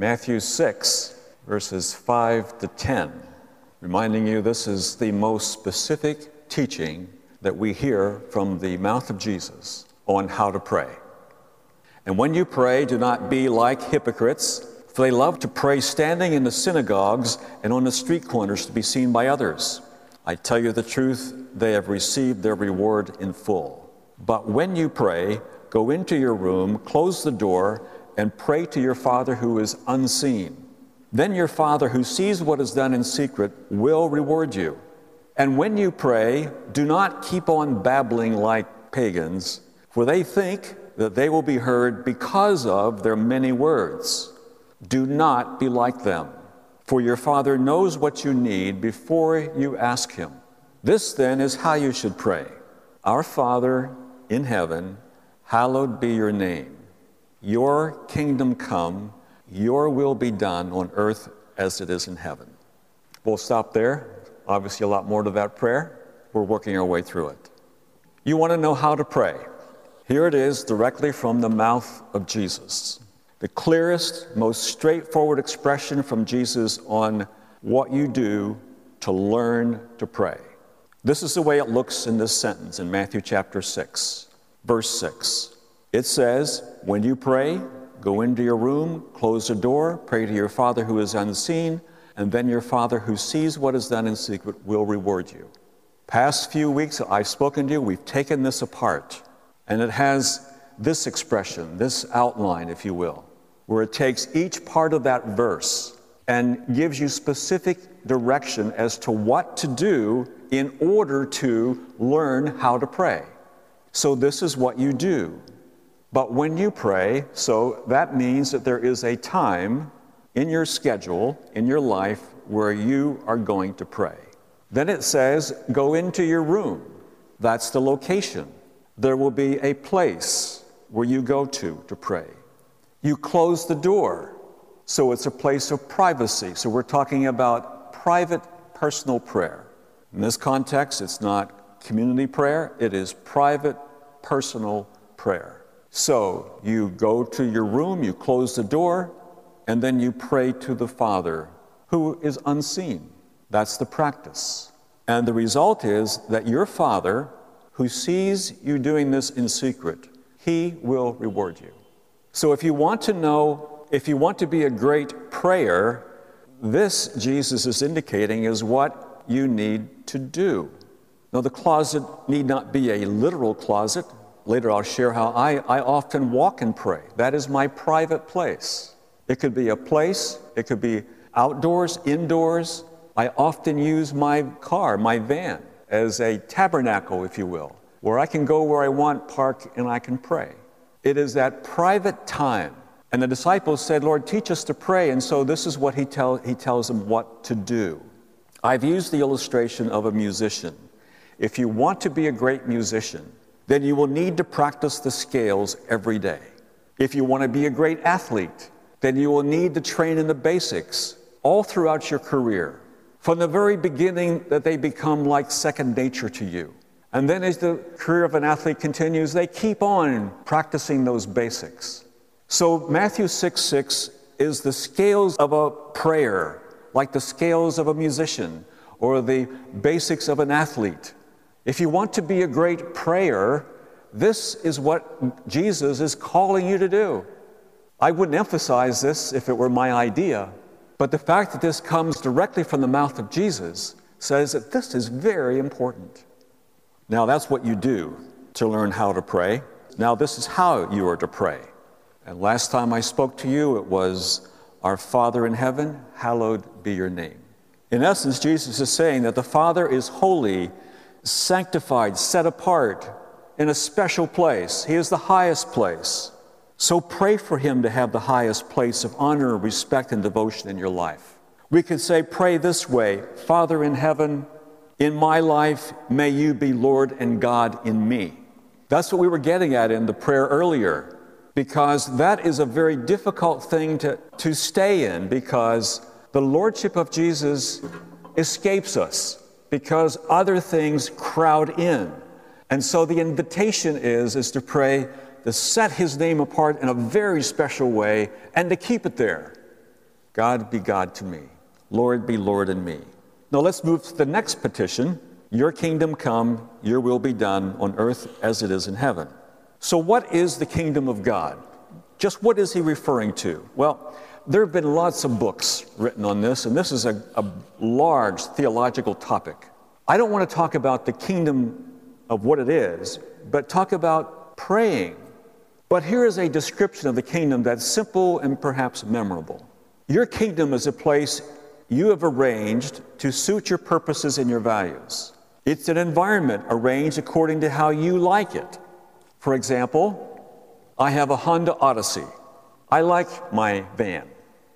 Matthew 6, verses 5 to 10, reminding you this is the most specific teaching that we hear from the mouth of Jesus on how to pray. And when you pray, do not be like hypocrites, for they love to pray standing in the synagogues and on the street corners to be seen by others. I tell you the truth, they have received their reward in full. But when you pray, go into your room, close the door, and pray to your Father who is unseen. Then your Father who sees what is done in secret will reward you. And when you pray, do not keep on babbling like pagans, for they think that they will be heard because of their many words. Do not be like them, for your Father knows what you need before you ask Him. This then is how you should pray Our Father in heaven, hallowed be your name. Your kingdom come, your will be done on earth as it is in heaven. We'll stop there. Obviously, a lot more to that prayer. We're working our way through it. You want to know how to pray? Here it is directly from the mouth of Jesus. The clearest, most straightforward expression from Jesus on what you do to learn to pray. This is the way it looks in this sentence in Matthew chapter 6, verse 6. It says, When you pray, go into your room, close the door, pray to your Father who is unseen, and then your Father who sees what is done in secret will reward you. Past few weeks, I've spoken to you, we've taken this apart, and it has this expression, this outline, if you will, where it takes each part of that verse and gives you specific direction as to what to do in order to learn how to pray. So, this is what you do. But when you pray, so that means that there is a time in your schedule, in your life, where you are going to pray. Then it says, go into your room. That's the location. There will be a place where you go to to pray. You close the door, so it's a place of privacy. So we're talking about private, personal prayer. In this context, it's not community prayer, it is private, personal prayer. So you go to your room, you close the door, and then you pray to the Father who is unseen. That's the practice. And the result is that your Father, who sees you doing this in secret, he will reward you. So if you want to know, if you want to be a great prayer, this, Jesus is indicating, is what you need to do. Now, the closet need not be a literal closet. Later, I'll share how I, I often walk and pray. That is my private place. It could be a place, it could be outdoors, indoors. I often use my car, my van, as a tabernacle, if you will, where I can go where I want, park, and I can pray. It is that private time. And the disciples said, Lord, teach us to pray. And so this is what he, tell, he tells them what to do. I've used the illustration of a musician. If you want to be a great musician, then you will need to practice the scales every day. If you want to be a great athlete, then you will need to train in the basics all throughout your career. From the very beginning, that they become like second nature to you. And then as the career of an athlete continues, they keep on practicing those basics. So Matthew 6 6 is the scales of a prayer, like the scales of a musician or the basics of an athlete. If you want to be a great prayer, this is what Jesus is calling you to do. I wouldn't emphasize this if it were my idea, but the fact that this comes directly from the mouth of Jesus says that this is very important. Now, that's what you do to learn how to pray. Now, this is how you are to pray. And last time I spoke to you, it was, Our Father in heaven, hallowed be your name. In essence, Jesus is saying that the Father is holy sanctified, set apart in a special place. He is the highest place. So pray for him to have the highest place of honor, respect, and devotion in your life. We could say, pray this way Father in heaven, in my life, may you be Lord and God in me. That's what we were getting at in the prayer earlier, because that is a very difficult thing to, to stay in, because the Lordship of Jesus escapes us because other things crowd in. And so the invitation is, is to pray to set his name apart in a very special way and to keep it there. God be God to me. Lord be Lord in me. Now let's move to the next petition. Your kingdom come, your will be done on earth as it is in heaven. So, what is the kingdom of God? Just what is he referring to? Well, there have been lots of books written on this, and this is a, a large theological topic. I don't want to talk about the kingdom of what it is, but talk about praying. But here is a description of the kingdom that's simple and perhaps memorable. Your kingdom is a place you have arranged to suit your purposes and your values. It's an environment arranged according to how you like it. For example, I have a Honda Odyssey. I like my van.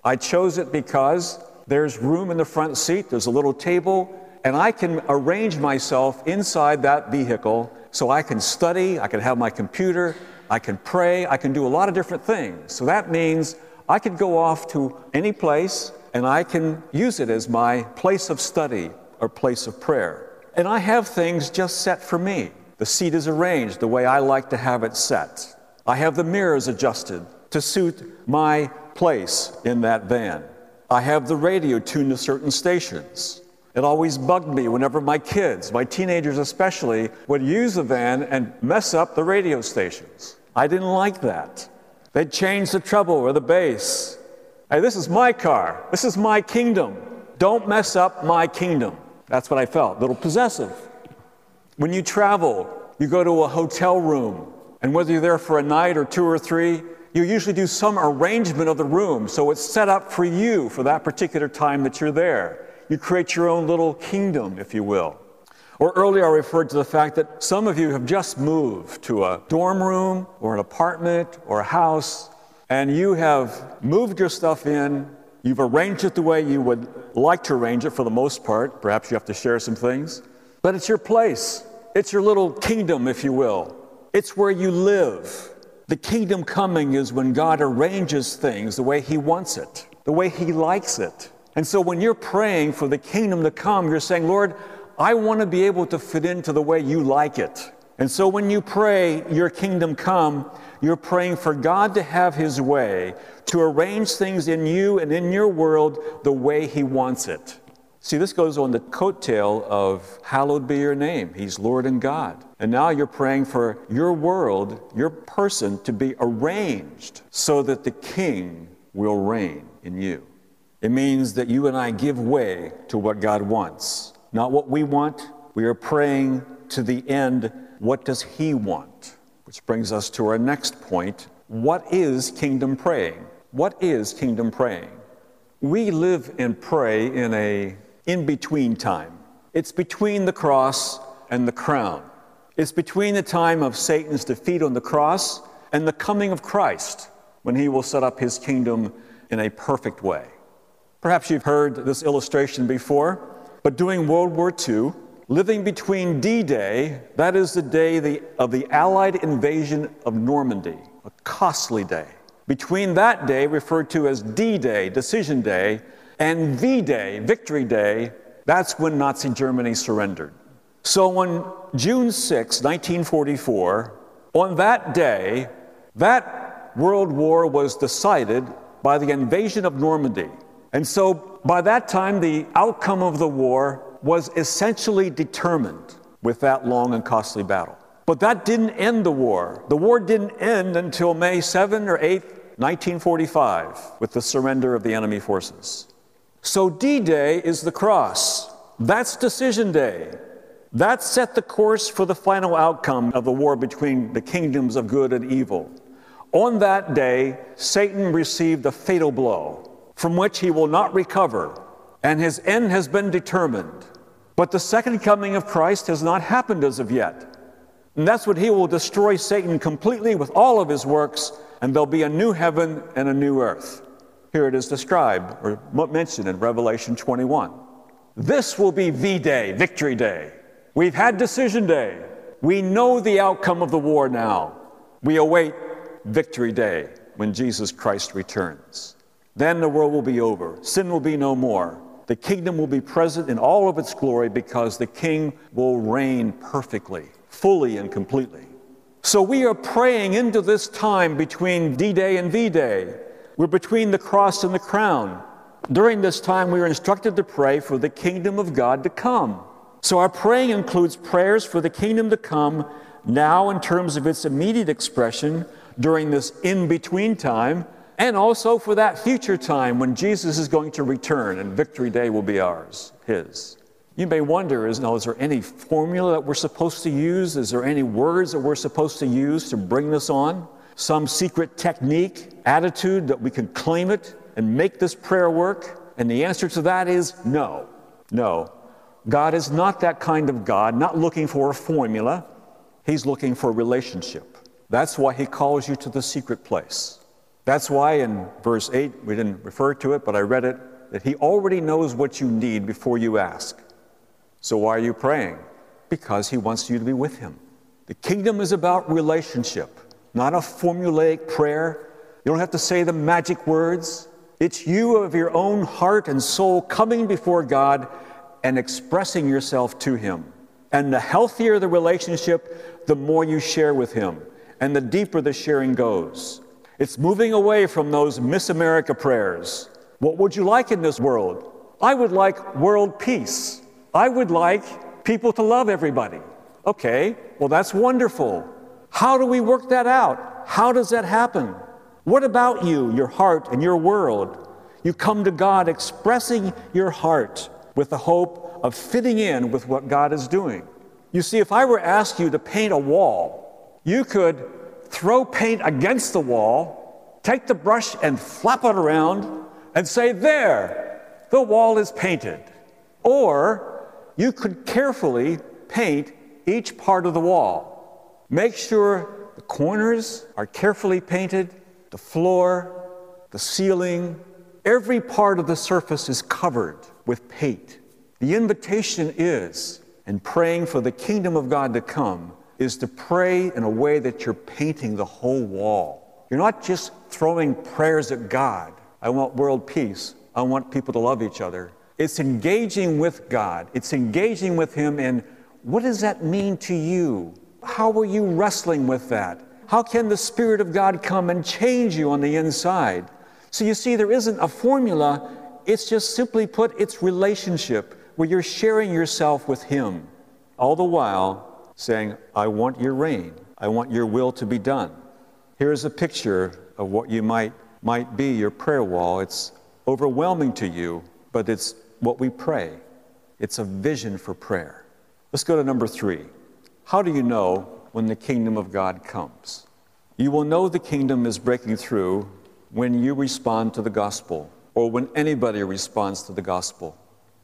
I chose it because there's room in the front seat, there's a little table, and I can arrange myself inside that vehicle so I can study, I can have my computer, I can pray, I can do a lot of different things. So that means I could go off to any place and I can use it as my place of study or place of prayer. And I have things just set for me. The seat is arranged the way I like to have it set. I have the mirrors adjusted to suit my place in that van. I have the radio tuned to certain stations. It always bugged me whenever my kids, my teenagers especially, would use the van and mess up the radio stations. I didn't like that. They'd change the treble or the bass. Hey, this is my car. This is my kingdom. Don't mess up my kingdom. That's what I felt, a little possessive. When you travel, you go to a hotel room, and whether you're there for a night or two or three, you usually do some arrangement of the room so it's set up for you for that particular time that you're there. You create your own little kingdom, if you will. Or earlier, I referred to the fact that some of you have just moved to a dorm room or an apartment or a house, and you have moved your stuff in. You've arranged it the way you would like to arrange it for the most part. Perhaps you have to share some things, but it's your place. It's your little kingdom, if you will. It's where you live. The kingdom coming is when God arranges things the way He wants it, the way He likes it. And so when you're praying for the kingdom to come, you're saying, Lord, I want to be able to fit into the way you like it. And so when you pray, Your kingdom come, you're praying for God to have His way, to arrange things in you and in your world the way He wants it. See, this goes on the coattail of hallowed be your name. He's Lord and God. And now you're praying for your world, your person to be arranged so that the King will reign in you. It means that you and I give way to what God wants, not what we want. We are praying to the end, what does He want? Which brings us to our next point. What is kingdom praying? What is kingdom praying? We live and pray in a in between time. It's between the cross and the crown. It's between the time of Satan's defeat on the cross and the coming of Christ when he will set up his kingdom in a perfect way. Perhaps you've heard this illustration before, but during World War II, living between D Day, that is the day of the Allied invasion of Normandy, a costly day. Between that day, referred to as D Day, Decision Day, and V Day, Victory Day, that's when Nazi Germany surrendered. So on June 6, 1944, on that day, that world war was decided by the invasion of Normandy. And so by that time, the outcome of the war was essentially determined with that long and costly battle. But that didn't end the war. The war didn't end until May 7 or 8, 1945, with the surrender of the enemy forces. So D Day is the cross. That's decision day. That set the course for the final outcome of the war between the kingdoms of good and evil. On that day, Satan received a fatal blow from which he will not recover, and his end has been determined. But the second coming of Christ has not happened as of yet. And that's when he will destroy Satan completely with all of his works, and there'll be a new heaven and a new earth. Here it is described or mentioned in Revelation 21. This will be V Day, Victory Day. We've had Decision Day. We know the outcome of the war now. We await Victory Day when Jesus Christ returns. Then the world will be over. Sin will be no more. The kingdom will be present in all of its glory because the king will reign perfectly, fully, and completely. So we are praying into this time between D Day and V Day. We're between the cross and the crown. During this time, we are instructed to pray for the kingdom of God to come. So our praying includes prayers for the kingdom to come now in terms of its immediate expression during this in between time, and also for that future time when Jesus is going to return and victory day will be ours, His. You may wonder is, now, is there any formula that we're supposed to use? Is there any words that we're supposed to use to bring this on? Some secret technique, attitude that we can claim it and make this prayer work? And the answer to that is no. No. God is not that kind of God, not looking for a formula. He's looking for a relationship. That's why He calls you to the secret place. That's why in verse 8, we didn't refer to it, but I read it, that He already knows what you need before you ask. So why are you praying? Because He wants you to be with Him. The kingdom is about relationship, not a formulaic prayer. You don't have to say the magic words. It's you of your own heart and soul coming before God and expressing yourself to Him. And the healthier the relationship, the more you share with Him, and the deeper the sharing goes. It's moving away from those Miss America prayers. What would you like in this world? I would like world peace. I would like people to love everybody. Okay, well, that's wonderful. How do we work that out? How does that happen? What about you, your heart, and your world? You come to God expressing your heart with the hope of fitting in with what God is doing. You see, if I were to ask you to paint a wall, you could throw paint against the wall, take the brush and flap it around, and say, There, the wall is painted. Or you could carefully paint each part of the wall. Make sure the corners are carefully painted, the floor, the ceiling, every part of the surface is covered with paint. The invitation is, in praying for the kingdom of God to come, is to pray in a way that you're painting the whole wall. You're not just throwing prayers at God. I want world peace. I want people to love each other. It's engaging with God. It's engaging with Him in what does that mean to you? How are you wrestling with that? How can the Spirit of God come and change you on the inside? So you see, there isn't a formula. It's just simply put, it's relationship where you're sharing yourself with Him, all the while saying, I want your reign. I want your will to be done. Here's a picture of what you might, might be your prayer wall. It's overwhelming to you, but it's what we pray. It's a vision for prayer. Let's go to number three. How do you know when the kingdom of God comes? You will know the kingdom is breaking through when you respond to the gospel or when anybody responds to the gospel.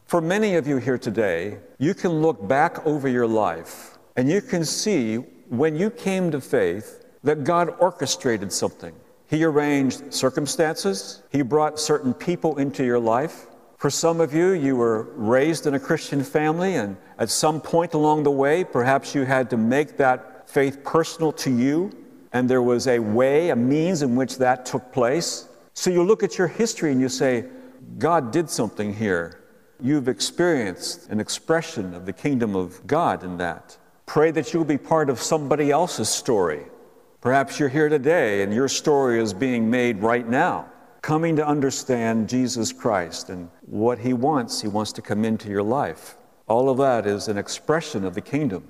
For many of you here today, you can look back over your life and you can see when you came to faith that God orchestrated something. He arranged circumstances, He brought certain people into your life. For some of you, you were raised in a Christian family, and at some point along the way, perhaps you had to make that faith personal to you, and there was a way, a means in which that took place. So you look at your history and you say, God did something here. You've experienced an expression of the kingdom of God in that. Pray that you'll be part of somebody else's story. Perhaps you're here today and your story is being made right now, coming to understand Jesus Christ and what He wants. He wants to come into your life. All of that is an expression of the kingdom.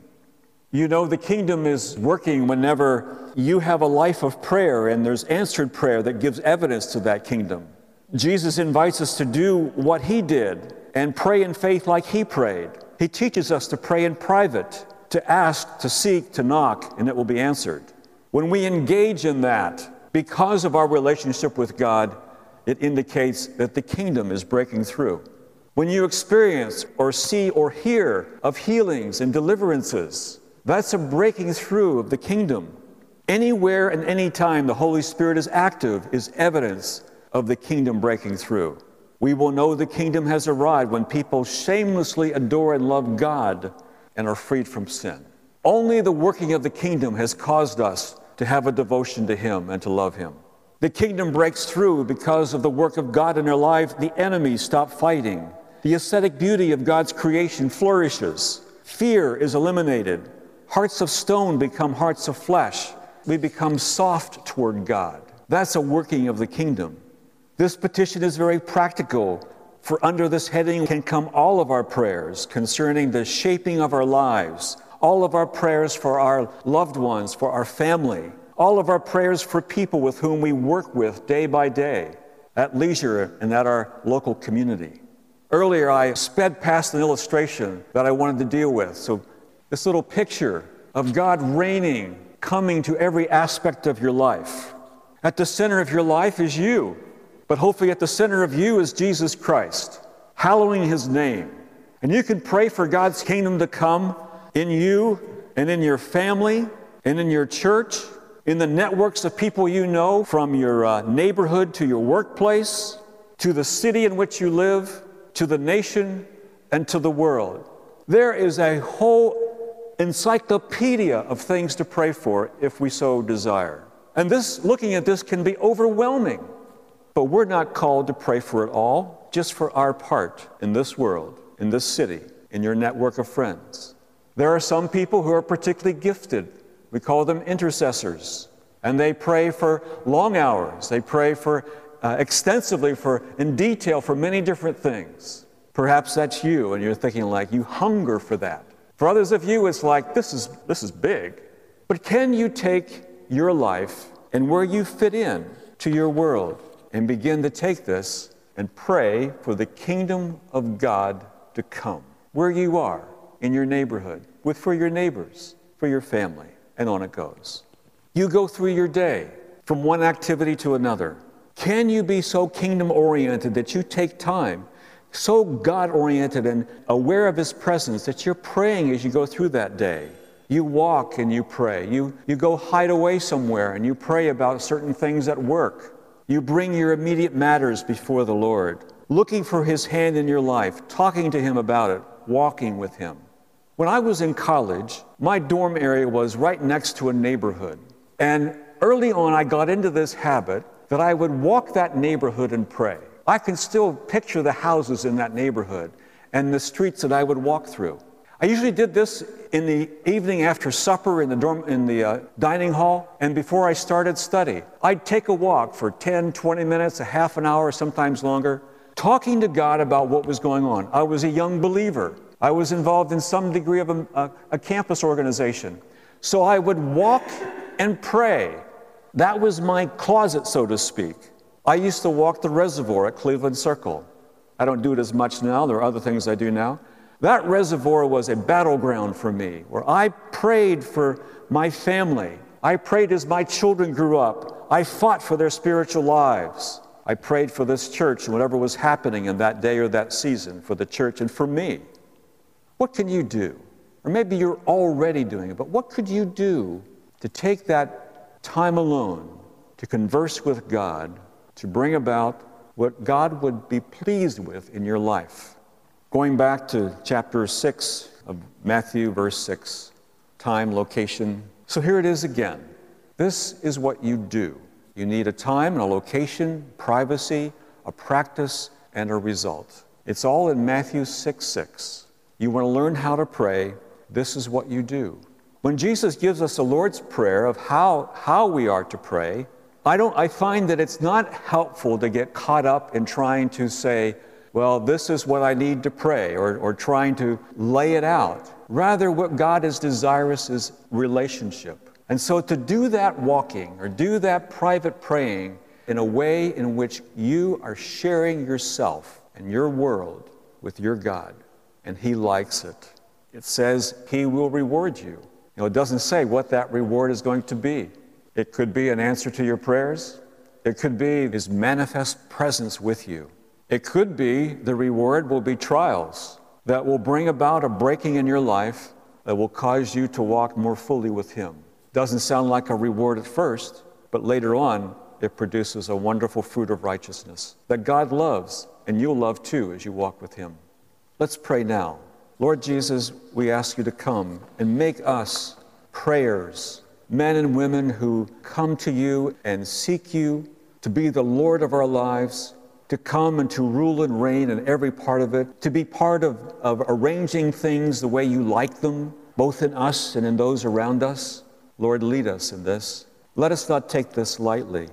You know, the kingdom is working whenever you have a life of prayer and there's answered prayer that gives evidence to that kingdom. Jesus invites us to do what He did and pray in faith like He prayed. He teaches us to pray in private, to ask, to seek, to knock, and it will be answered. When we engage in that, because of our relationship with God, it indicates that the kingdom is breaking through. When you experience or see or hear of healings and deliverances, that's a breaking through of the kingdom. Anywhere and any time the Holy Spirit is active is evidence of the kingdom breaking through. We will know the kingdom has arrived when people shamelessly adore and love God and are freed from sin. Only the working of the kingdom has caused us to have a devotion to Him and to love Him. The kingdom breaks through because of the work of God in our life. The enemies stop fighting. The aesthetic beauty of God's creation flourishes. Fear is eliminated. Hearts of stone become hearts of flesh. We become soft toward God. That's a working of the kingdom. This petition is very practical, for under this heading can come all of our prayers concerning the shaping of our lives, all of our prayers for our loved ones, for our family, all of our prayers for people with whom we work with day by day, at leisure and at our local community. Earlier, I sped past an illustration that I wanted to deal with. So, this little picture of God reigning, coming to every aspect of your life. At the center of your life is you, but hopefully at the center of you is Jesus Christ, hallowing his name. And you can pray for God's kingdom to come in you and in your family and in your church, in the networks of people you know, from your uh, neighborhood to your workplace, to the city in which you live, to the nation, and to the world. There is a whole encyclopedia of things to pray for if we so desire. And this, looking at this, can be overwhelming. But we're not called to pray for it all, just for our part in this world, in this city, in your network of friends. There are some people who are particularly gifted. We call them intercessors. And they pray for long hours. They pray for uh, extensively for in detail for many different things. Perhaps that's you, and you're thinking like you hunger for that. For others of you, it's like this is this is big. But can you take your life and where you fit in to your world and begin to take this and pray for the kingdom of God to come where you are in your neighborhood, with for your neighbors, for your family, and on it goes. You go through your day from one activity to another. Can you be so kingdom oriented that you take time, so God oriented and aware of His presence that you're praying as you go through that day? You walk and you pray. You, you go hide away somewhere and you pray about certain things at work. You bring your immediate matters before the Lord, looking for His hand in your life, talking to Him about it, walking with Him. When I was in college, my dorm area was right next to a neighborhood. And early on, I got into this habit that I would walk that neighborhood and pray. I can still picture the houses in that neighborhood and the streets that I would walk through. I usually did this in the evening after supper in the dorm, in the uh, dining hall and before I started study. I'd take a walk for 10, 20 minutes, a half an hour, sometimes longer, talking to God about what was going on. I was a young believer. I was involved in some degree of a, a, a campus organization. So I would walk and pray. That was my closet, so to speak. I used to walk the reservoir at Cleveland Circle. I don't do it as much now. There are other things I do now. That reservoir was a battleground for me where I prayed for my family. I prayed as my children grew up. I fought for their spiritual lives. I prayed for this church and whatever was happening in that day or that season for the church and for me. What can you do? Or maybe you're already doing it, but what could you do to take that time alone to converse with God, to bring about what God would be pleased with in your life? Going back to chapter 6 of Matthew, verse 6, time, location. So here it is again. This is what you do. You need a time and a location, privacy, a practice, and a result. It's all in Matthew 6 6. You want to learn how to pray, this is what you do. When Jesus gives us the Lord's Prayer of how, how we are to pray, I, don't, I find that it's not helpful to get caught up in trying to say, well, this is what I need to pray, or, or trying to lay it out. Rather, what God is desirous is relationship. And so to do that walking or do that private praying in a way in which you are sharing yourself and your world with your God, and He likes it. It says He will reward you. You know, it doesn't say what that reward is going to be. It could be an answer to your prayers. It could be His manifest presence with you. It could be the reward will be trials that will bring about a breaking in your life that will cause you to walk more fully with Him. Doesn't sound like a reward at first, but later on, it produces a wonderful fruit of righteousness that God loves, and you'll love too as you walk with Him. Let's pray now. Lord Jesus, we ask you to come and make us prayers, men and women who come to you and seek you to be the Lord of our lives to come and to rule and reign in every part of it, to be part of, of arranging things the way you like them, both in us and in those around us. Lord, lead us in this. Let us not take this lightly.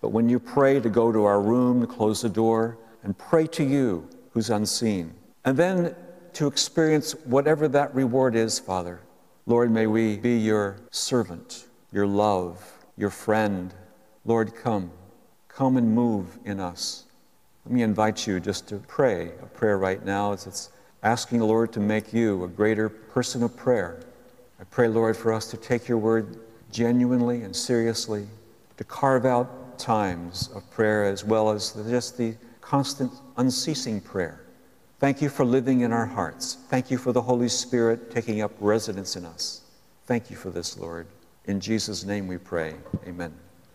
But when you pray to go to our room, to close the door, and pray to you who's unseen, and then to experience whatever that reward is, Father. Lord, may we be your servant, your love, your friend. Lord, come. Come and move in us. Let me invite you just to pray a prayer right now as it's asking the Lord to make you a greater person of prayer. I pray, Lord, for us to take your word genuinely and seriously, to carve out times of prayer as well as just the constant, unceasing prayer. Thank you for living in our hearts. Thank you for the Holy Spirit taking up residence in us. Thank you for this, Lord. In Jesus' name we pray. Amen.